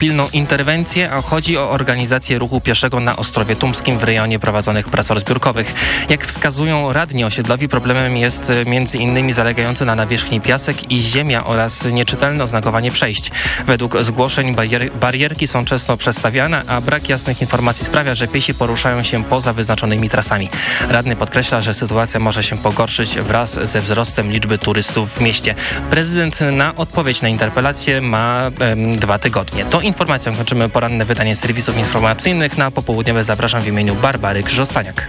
pilną interwencję, a chodzi o organizację ruchu pieszego na Ostrowie Tumskim w rejonie prowadzonych prac rozbiórkowych. Jak wskazują radni osiedlowi, problemem jest między innymi zalegający na nawierzchni piasek i ziemia oraz nieczytelne oznakowanie przejść. Według zgłoszeń barier barierki są często przestawiane, a brak jasnych informacji sprawia, że piesi poruszają się poza wyznaczonymi trasami. Radny podkreśla, że sytuacja może się pogorszyć wraz ze wzrostem liczby turystów w mieście. Prezydent na odpowiedź na interpelację ma em, dwa tygodnie. To informacją kończymy poranne wydanie serwisów informacyjnych. Na popołudniowe zapraszam w imieniu Barbary Krzyżostaniak.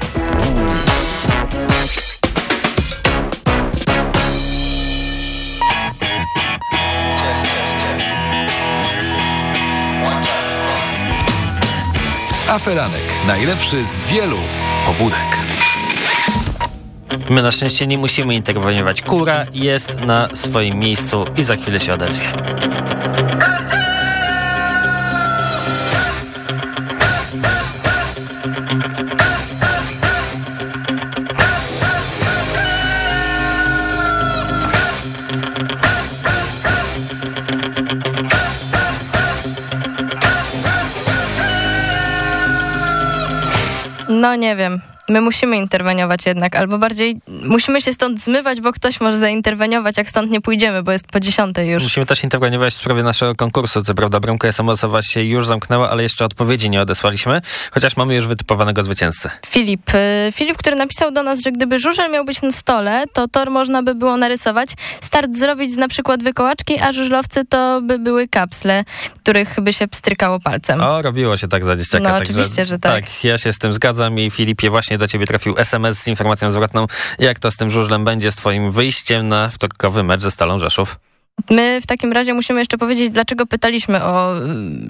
Aferanek. Najlepszy z wielu pobudek. My na szczęście nie musimy interweniować. Kura jest na swoim miejscu i za chwilę się odezwie. No nie wiem. My musimy interweniować jednak, albo bardziej musimy się stąd zmywać, bo ktoś może zainterweniować, jak stąd nie pójdziemy, bo jest po dziesiątej już. Musimy też interweniować w sprawie naszego konkursu. Co prawda bramka SMS-owa się już zamknęła, ale jeszcze odpowiedzi nie odesłaliśmy, chociaż mamy już wytypowanego zwycięzcę. Filip. y, Filip, który napisał do nas, że gdyby żużel miał być na stole, to tor można by było narysować, start zrobić z na przykład wykołaczki, a żużlowcy to by były kapsle, których by się pstrykało palcem. O, robiło się tak za dzieciaka. No, oczywiście, że tak. Tak, ja się z tym zgadzam i Filipie, właśnie do ciebie trafił SMS z informacją zwrotną, jak to z tym żużlem będzie, z twoim wyjściem na wtorkowy mecz ze Stalą Rzeszów. My w takim razie musimy jeszcze powiedzieć, dlaczego pytaliśmy o y,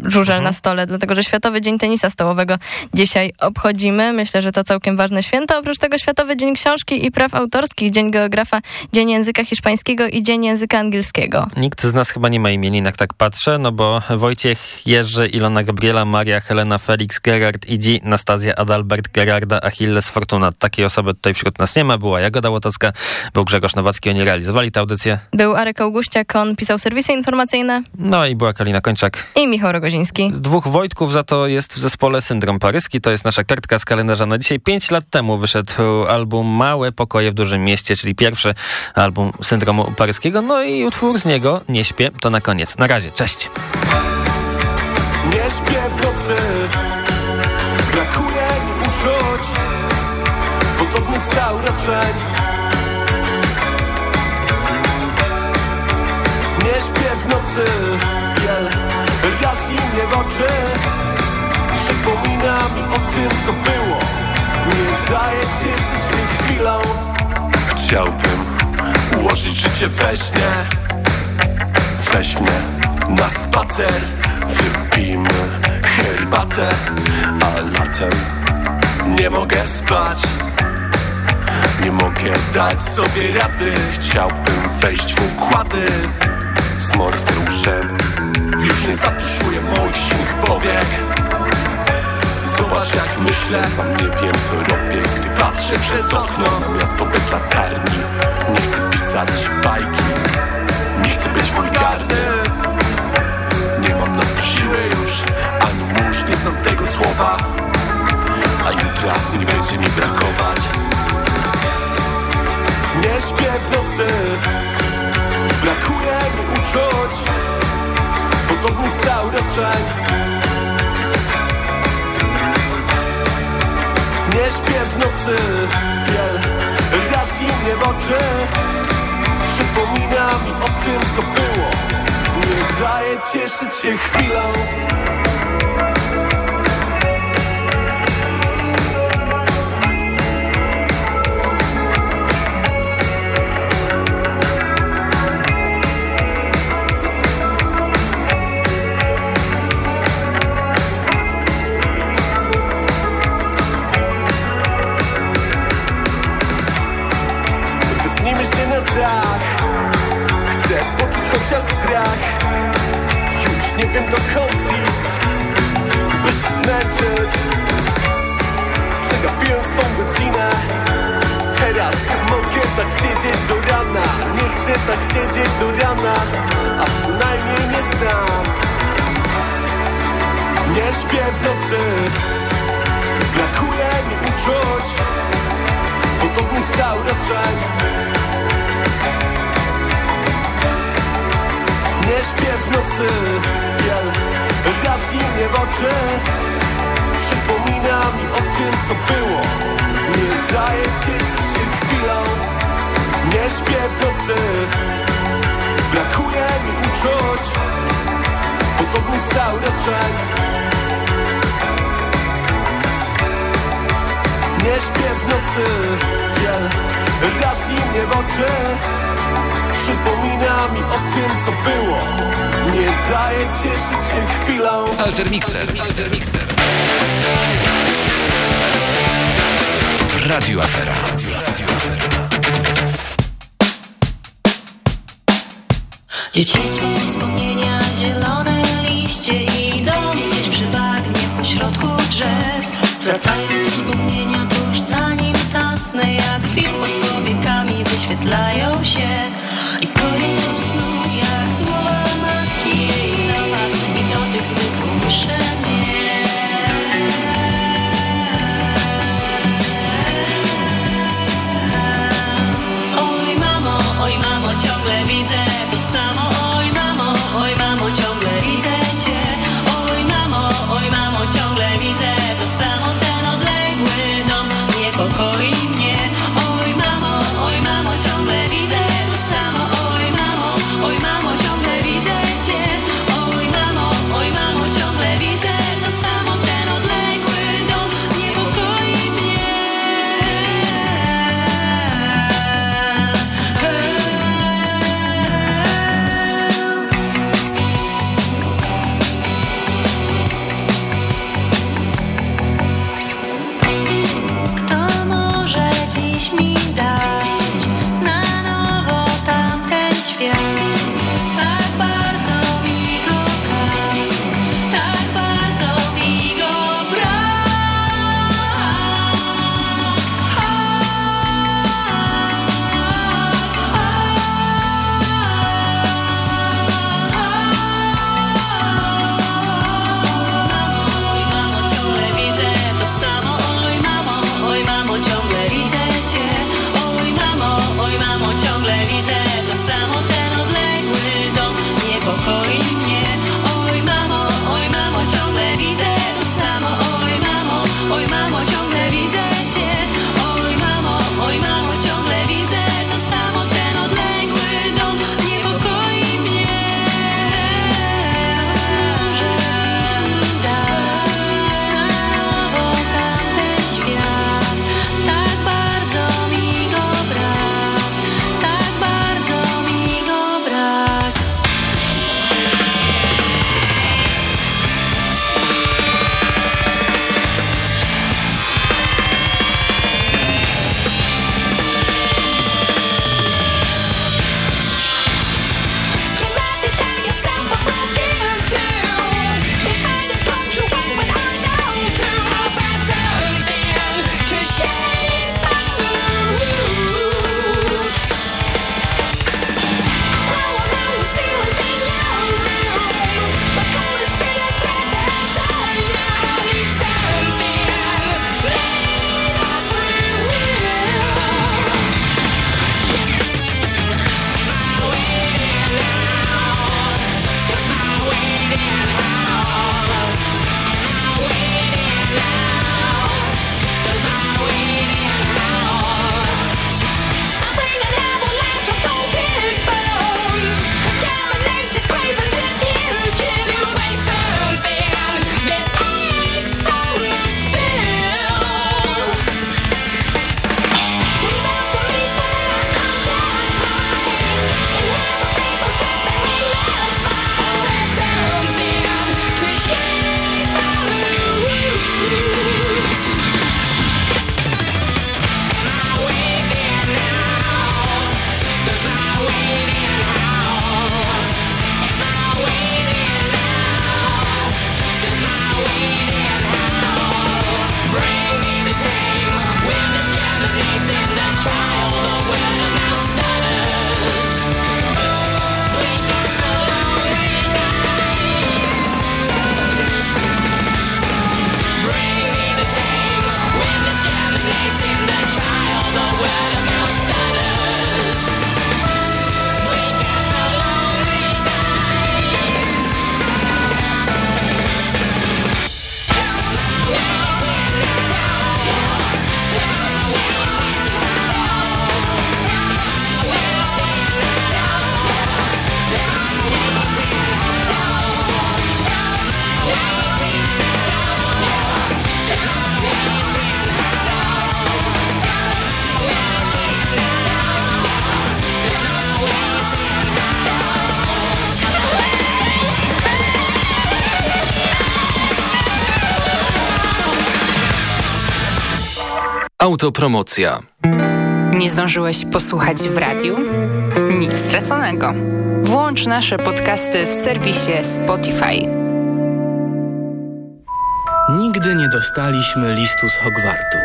żużel Mhm. na stole, dlatego że Światowy Dzień Tenisa Stołowego dzisiaj obchodzimy. Myślę, że to całkiem ważne święto. Oprócz tego Światowy Dzień Książki i Praw Autorskich, Dzień Geografa, Dzień Języka Hiszpańskiego i Dzień Języka Angielskiego. Nikt z nas chyba nie ma imienin, jak tak patrzę, no bo Wojciech, Jerzy, Ilona Gabriela, Maria, Helena, Felix, Gerard, Idzi, Nastazja, Adalbert, Gerarda, Achilles, Fortuna. Takiej osoby tutaj wśród nas nie ma. Była Jagoda Łotocka, był Grzegorz Nowacki. Oni realizowali tę audycję. Był Arek Augustiak, on pisał serwisy informacyjne No i była Kalina Kończak. i Michał Rogoziński. Dwóch Wojtków za to jest w zespole Syndrom Paryski. To jest nasza kartka z kalendarza na dzisiaj. Pięć lat temu wyszedł album Małe Pokoje w Dużym Mieście, czyli pierwszy album Syndromu Paryskiego. No i utwór z niego, Nie śpię, to na koniec. Na razie, cześć. Nie śpię w nocy Brakuje mi uczuć Podobnych zauroczeń Nie w nocy. Biel razi mnie w oczy. Przypomina mi o tym co było. Nie daje cieszyć się chwilą. Chciałbym ułożyć życie we śnie. Weź mnie na spacer. Wypijmy herbatę. A latem nie mogę spać. Nie mogę dać sobie rady. Chciałbym wejść w układy Z morfeuszem Już nie zatuszuję moich silnych powiek. Zobacz jak myślę, sam nie wiem co robię Gdy patrzę przez okno. Na miasto bez latarni. Nie chcę pisać bajki. Nie chcę być wulgarny zauroczeń Nie śpię w nocy Biel razi mnie w oczy. Przypomina mi o tym co było. Nie daje cieszyć się chwilą siedzieć do rana. Nie chcę tak siedzieć do rana A przynajmniej nie sam. Śpię w nocy. Brakuje mi uczuć Podobnych zauroczeń Nie śpię w nocy. Biel razi mnie w oczy. Przypomina mi o tym co było. Nie daje cieszyć się chwilą Nie śpię w nocy. Brakuje mi uczuć Podobnych zauroczeń Nie śpię w nocy. Biel razi mnie w oczy. Przypomina mi o tym, co było. Nie daje cieszyć się chwilą. Altermixer. Altermixer. W Radiu Afera. Dzieciństwo, wspomnienia, zielone liście idą. Gdzieś przy bagnie pośrodku drzew. Wracają te wspomnienia tuż zanim zasnę, jak film pod powiekami wyświetlają się Autopromocja. Nie zdążyłeś posłuchać w radiu? Nic straconego. Włącz nasze podcasty w serwisie Spotify. Nigdy nie dostaliśmy listu z Hogwartu.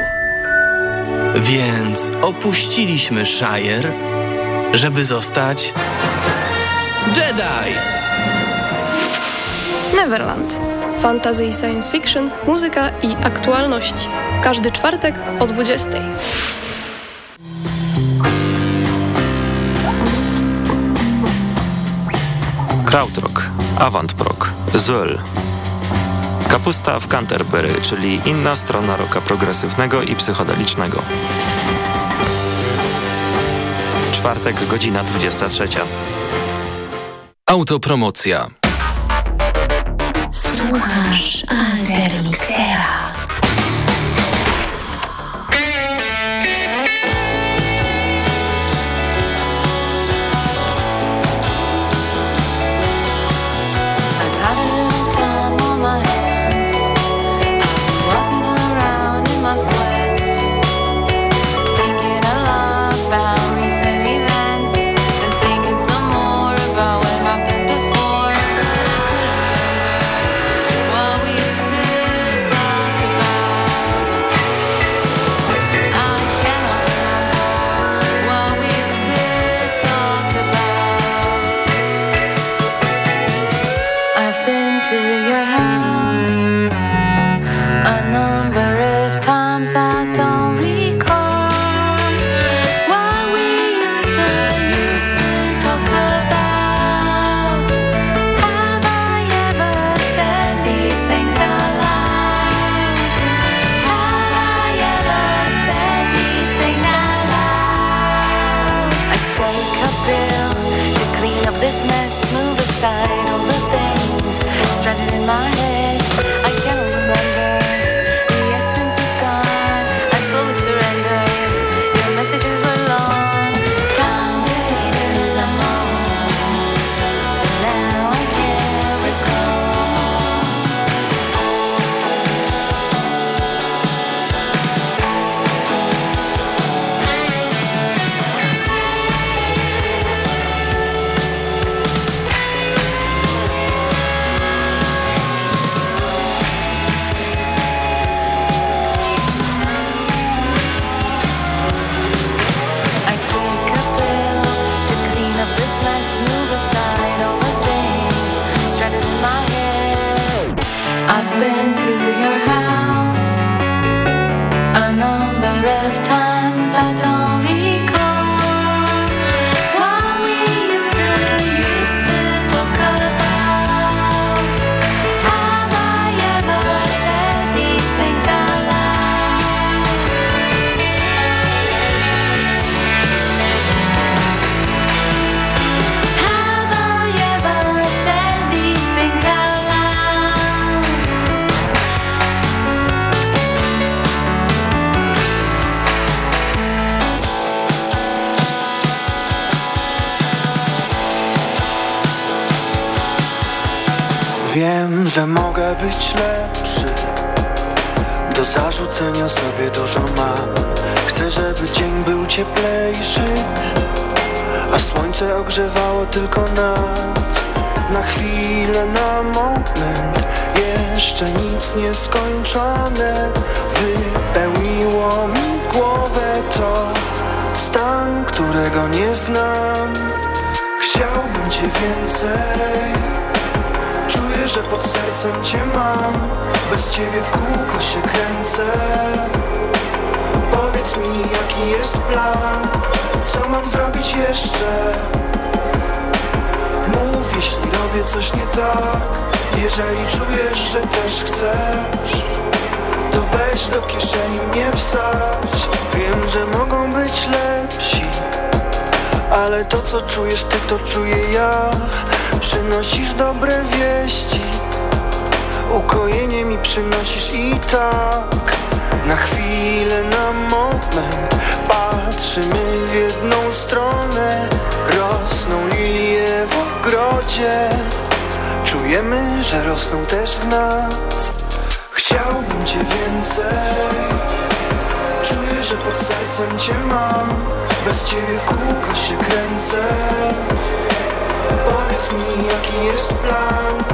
Więc opuściliśmy Shire, żeby zostać Jedi! Neverland. Fantasy i science fiction, muzyka i aktualności. W każdy czwartek o 20. Krautrock, Avantprog, Zöll. Kapusta w Canterbury, czyli inna strona roka progresywnego i psychodelicznego. Czwartek, godzina 23. Autopromocja. Słuchasz Altermixera. Cię mam Bez ciebie w kółko się kręcę. Powiedz mi jaki jest plan Co mam zrobić jeszcze? Mów jeśli robię coś nie tak Jeżeli czujesz, że też chcesz To weź do kieszeni mnie wsadź. Wiem, że mogą być lepsi ale to co czujesz ty to czuję ja. Przynosisz dobre wieści Ukojenie mi przynosisz i tak Na chwilę, na moment. Patrzymy w jedną stronę Rosną lilie w ogrodzie. Czujemy, że rosną też w nas. Chciałbym cię więcej. Czuję że pod sercem cię mam. Bez ciebie w kółko się kręcę Powiedz mi jaki jest plan?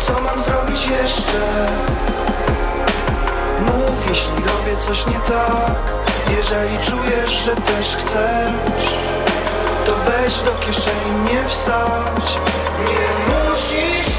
Co mam zrobić jeszcze? Mów jeśli robię coś nie tak. Jeżeli czujesz, że też chcesz To weź do kieszeni mnie wsadź. Nie musisz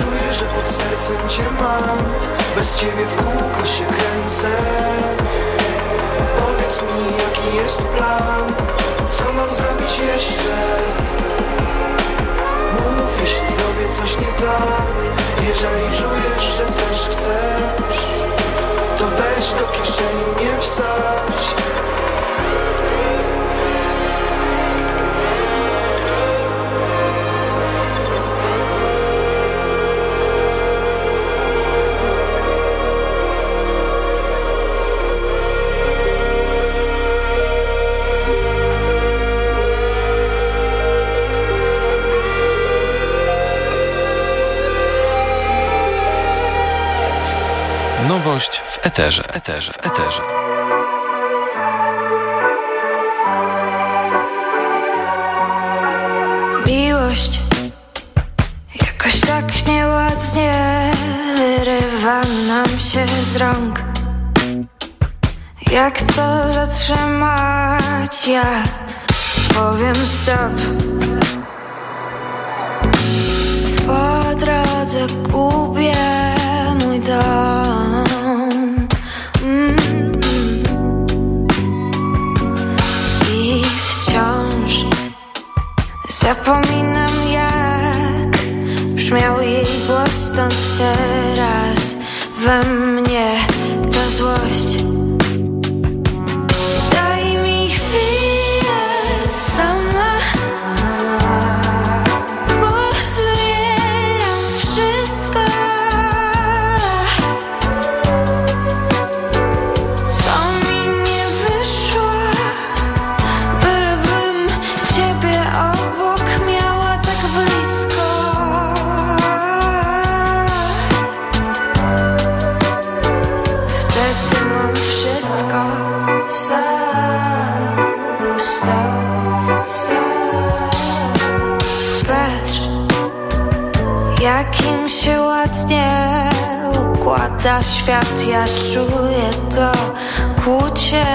Czuję, że pod sercem cię mam. Bez ciebie w kółko się kręcę. Powiedz mi jaki jest plan? Co mam zrobić jeszcze? Mów jeśli robię coś nie tak. Jeżeli czujesz, że też chcesz To weź do kieszeni mnie wsadź eterze, eterze, eterze. Układa świat Ja czuję to kłucie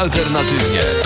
alternatywnie.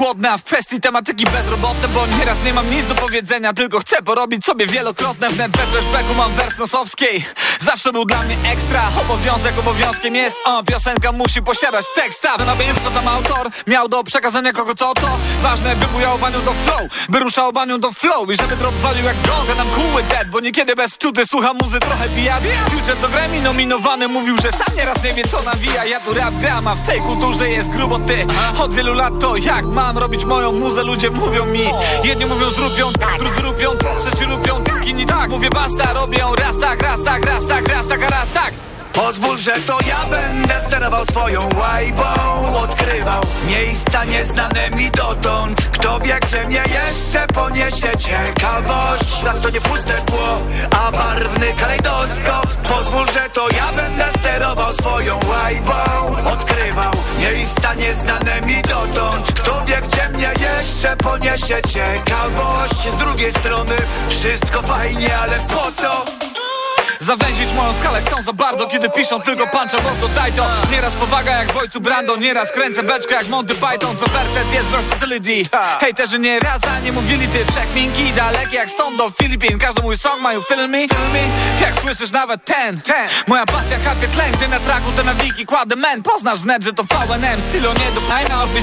Płodne, a w kwestii tematyki bezrobotne Bo nieraz nie mam nic do powiedzenia, tylko chcę porobić sobie wielokrotne Wnet we flashbacku mam wers nosowskiej. Zawsze był dla mnie ekstra, obowiązek obowiązkiem jest o, Piosenka musi posiadać tekst, a na co tam autor Miał do przekazania kogo co to. Ważne by bujał banią do flow, by ruszał banią do flow I żeby drop walił jak gong, a nam kuły dead Bo niekiedy bez wczuty słucha muzy trochę bijać Future do Grammy nominowany mówił, że sam nieraz nie wie co nawija. Ja tu rap gram, a w tej kulturze jest grubo ty. Od wielu lat to jak mam robić moją muzę Ludzie mówią mi. Jedni mówią zrubią, drudzy rupią Trzeci rupią, inni tak. Mówię basta, robią raz tak, raz tak, raz tak, raz tak, a raz tak. Pozwól, że to ja będę sterował swoją łajbą Odkrywał miejsca nieznane mi dotąd. Kto wie, gdzie mnie jeszcze poniesie ciekawość? Świat to nie puste tło, a barwny kalejdoskop. Pozwól, że to ja będę sterował swoją ciekawość Z drugiej strony wszystko fajnie, ale po co? Zawęzić moją skalę chcą za bardzo Kiedy piszą tylko punch albo dodaj to. Nieraz powaga jak w ojcu Brando Nieraz kręcę beczkę jak Monty Python Co werset jest versatility. Hejterzy nie raz, a nie mówili ty Przekminki dalekie jak stąd do Filipin. Każdy mój song mają film me, film me. Jak słyszysz nawet ten, ten. Moja pasja kapie tlen Ty na traku, ty na wiki kładę men. Poznasz wnet, że to VNM Stylo nie do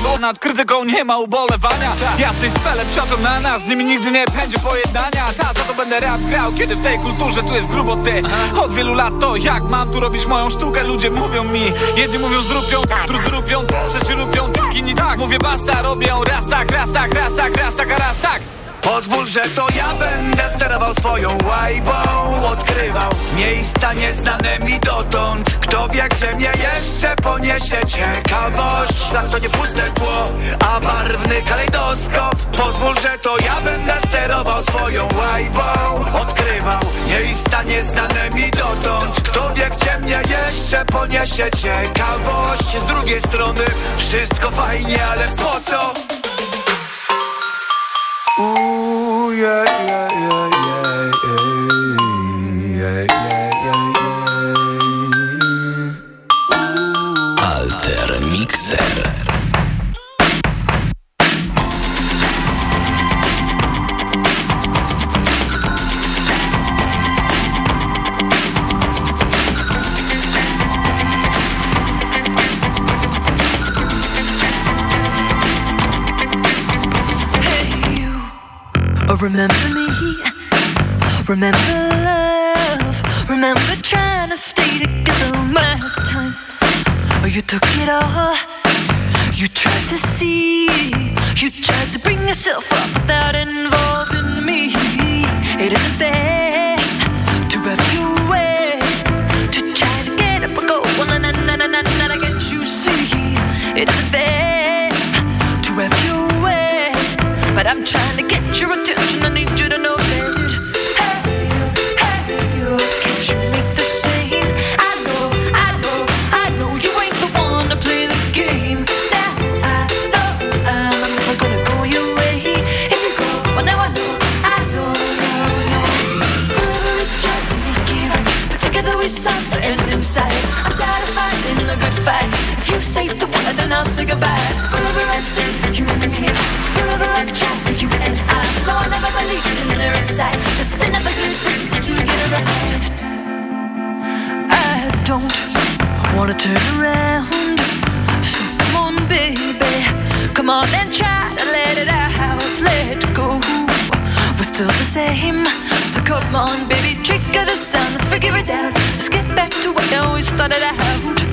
bo nad krytyką nie ma ubolewania. Jacyś cwele psioczą na nas Z nimi nigdy nie będzie pojednania. Ta, za to będę rap grał Kiedy w tej kulturze tu jest grubo ty od wielu lat to jak mam tu robić moją sztukę? Ludzie mówią mi, jedni mówią zrupią Drudzy rupią, trzeci rupią Inni tak, mówię basta, robią raz tak, raz tak, raz tak, raz tak, a raz tak Pozwól, że to ja będę sterował swoją łajbą. Odkrywał miejsca nieznane mi dotąd. Kto wie, gdzie mnie jeszcze poniesie ciekawość. Szlak to nie puste tło, a barwny kalejdoskop. Pozwól, że to ja będę sterował swoją łajbą. Odkrywał miejsca nieznane mi dotąd. Kto wie, gdzie mnie jeszcze poniesie ciekawość. Z drugiej strony wszystko fajnie, ale po co? Ooh, yeah, yeah, yeah, yeah, yeah, yeah, yeah, remember me, remember love, remember trying to stay together my time. Oh, you took it all, you tried to see, you tried to bring yourself up without involving me. It isn't fair to rub you away, to try to get up and go. Well, na na na na na na, I get you see. It isn't fair to rub you away, but I'm trying your attention, I need you. Inside. Just another good reason to get around. I don't wanna turn around. So come on, baby. Come on and try to let it out. Let go. We're still the same. So come on, baby. Trigger the sound. Let's figure it out. Let's get back to what I always started out.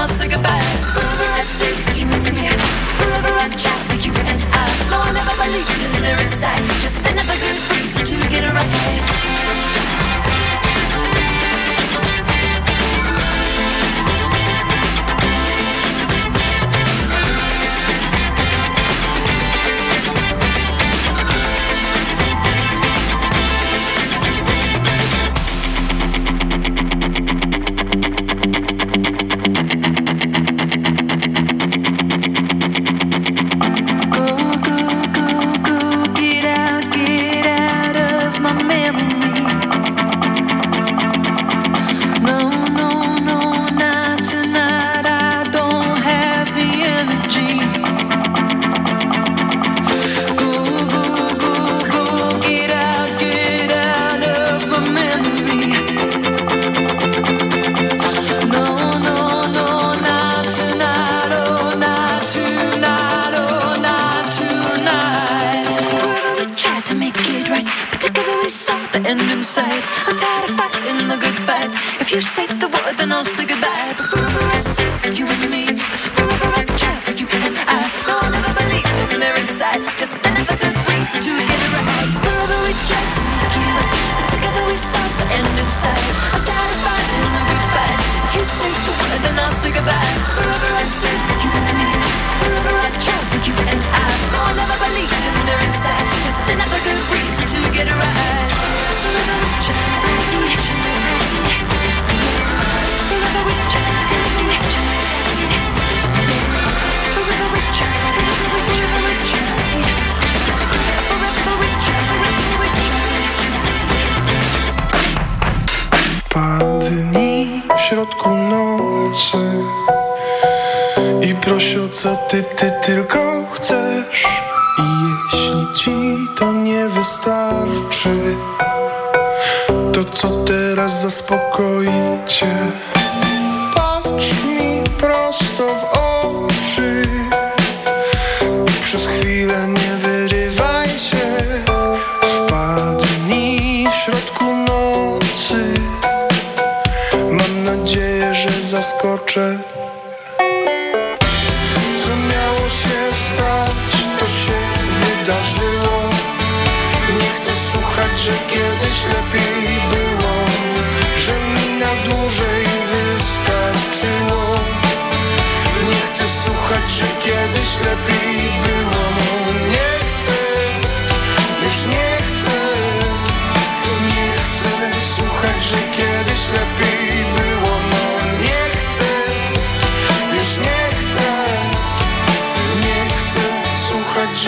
I'll say goodbye. Whoever I see, you and me. Whoever I try for you and I. No, I never believed in their inside. nocy I prosił co ty, ty tylko chcesz. I jeśli ci to nie wystarczy To co teraz zaspokoicie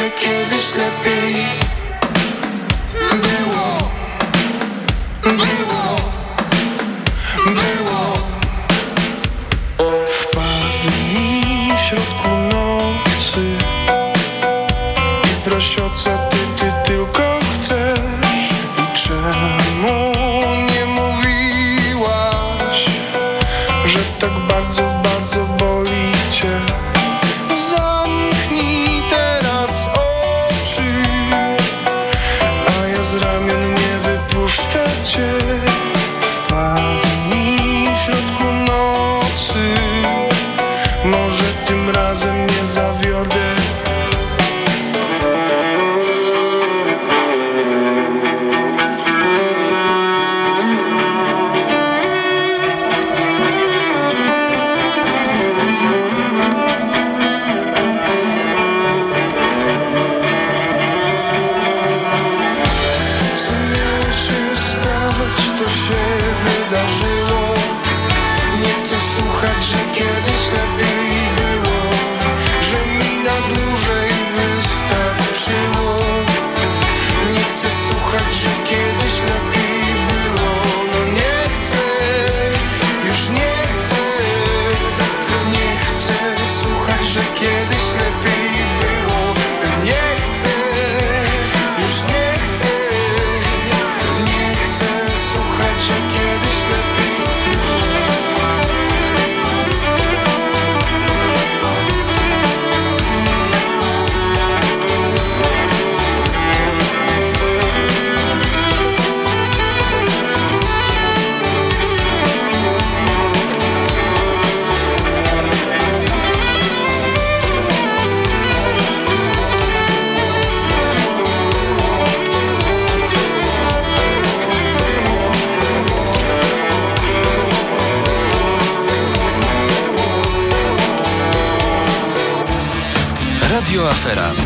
że kiedyś lepiej.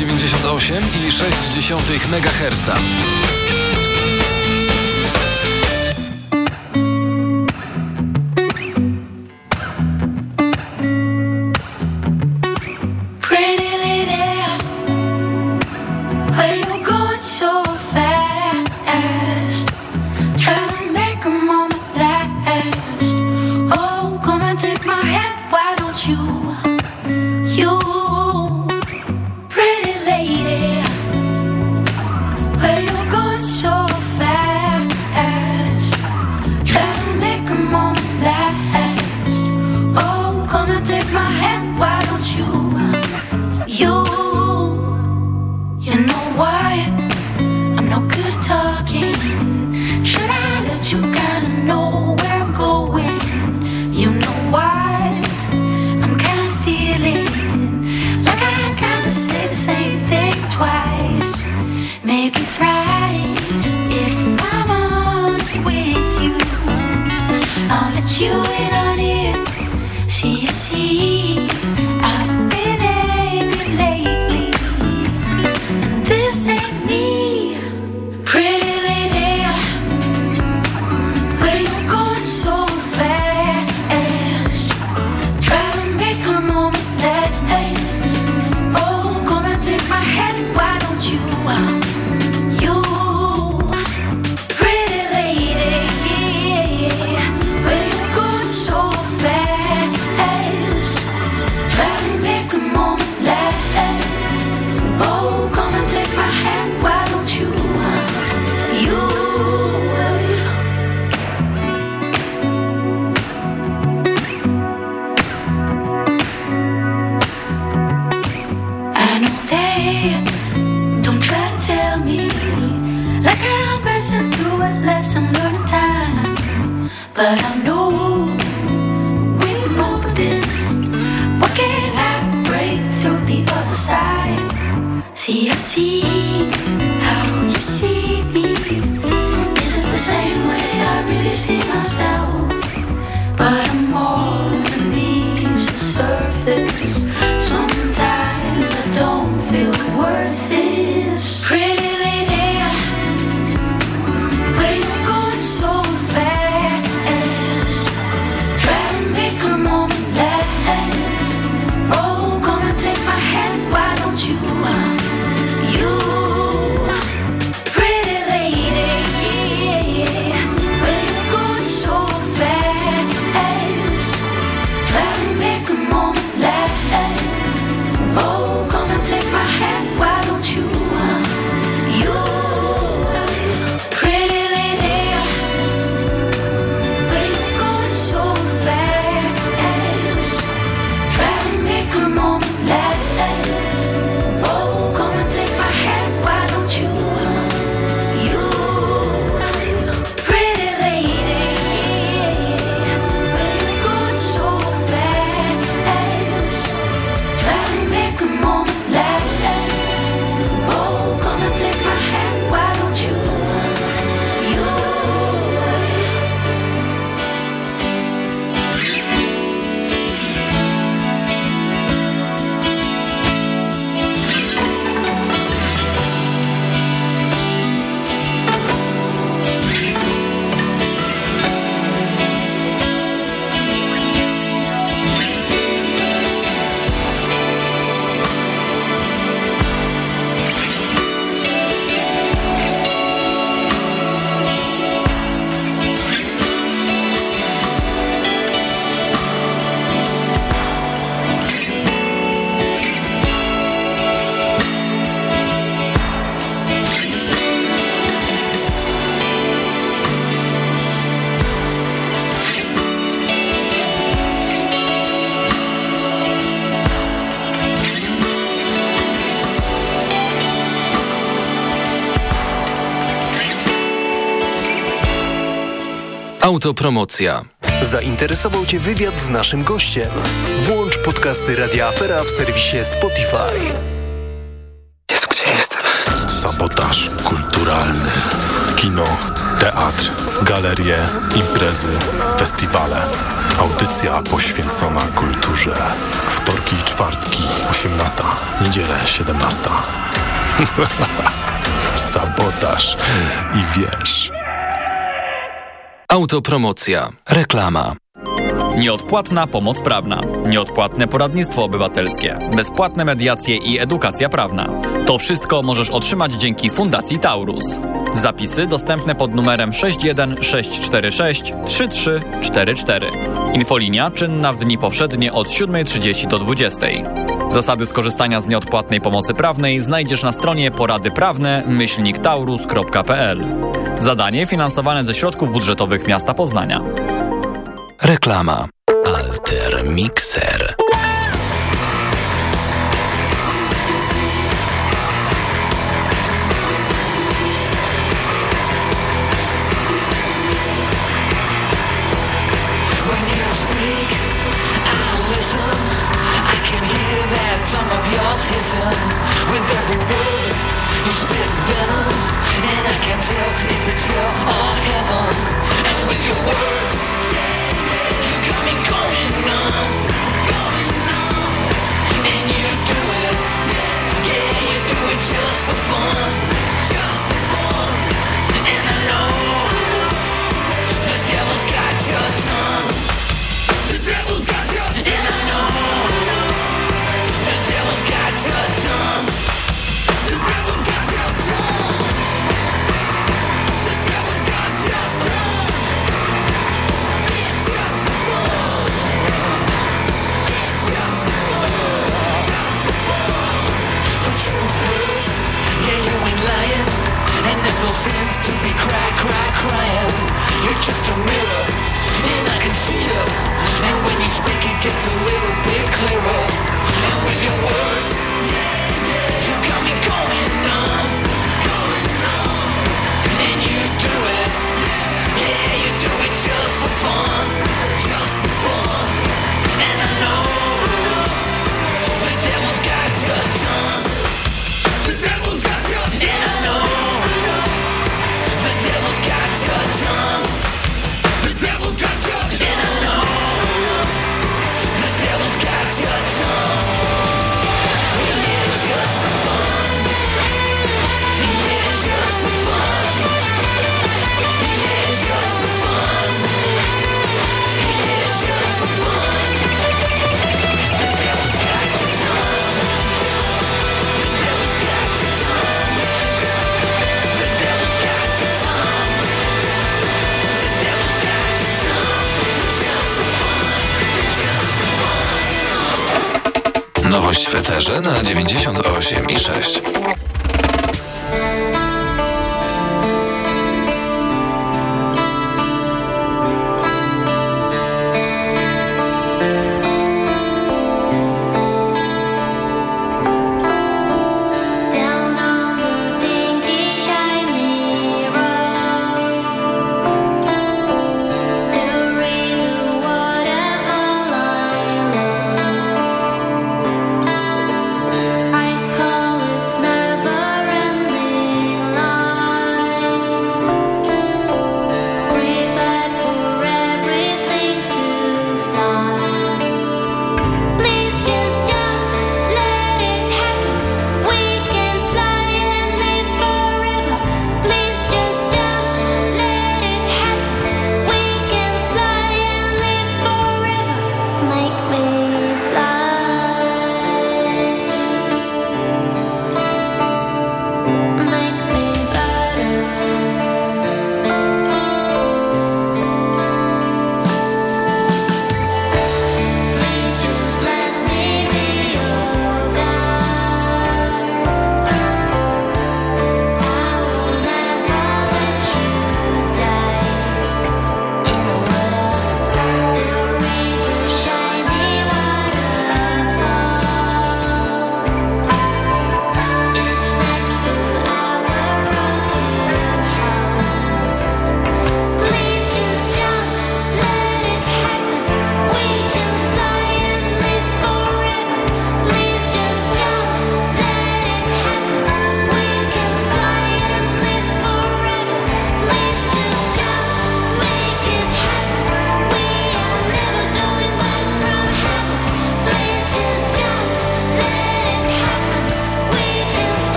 98,6 MHz. Autopromocja. Zainteresował Cię wywiad z naszym gościem? Włącz podcasty Radia Afera w serwisie Spotify. Jezu, gdzie jestem? Sabotaż kulturalny. Kino, teatr, galerie, imprezy, festiwale. Audycja poświęcona kulturze. Wtorki i czwartki, 18. Niedzielę, 17. Sabotaż i wiesz. Autopromocja. Reklama. Nieodpłatna pomoc prawna, nieodpłatne poradnictwo obywatelskie, bezpłatne mediacje i edukacja prawna. To wszystko możesz otrzymać dzięki Fundacji Taurus. Zapisy dostępne pod numerem 61646 3344. Infolinia czynna w dni powszednie od 7.30 do 20.00. Zasady skorzystania z nieodpłatnej pomocy prawnej znajdziesz na stronie poradyprawne-taurus.pl. Zadanie finansowane ze środków budżetowych miasta Poznania. Reklama. Alter Mixer. Hissing. With every word, you spit venom, and I can't tell if it's hell or heaven. And with your words, you got me going numb. And you do it, yeah, you do it just for fun, no sense to be cry, cry, crying. You're just a mirror, and I can see you. And when you speak, it gets a little bit clearer. And with your words, yeah, yeah. you got me going numb. And you do it, yeah, you do it just for fun, just for fun. And I know. Gość w eterze na 98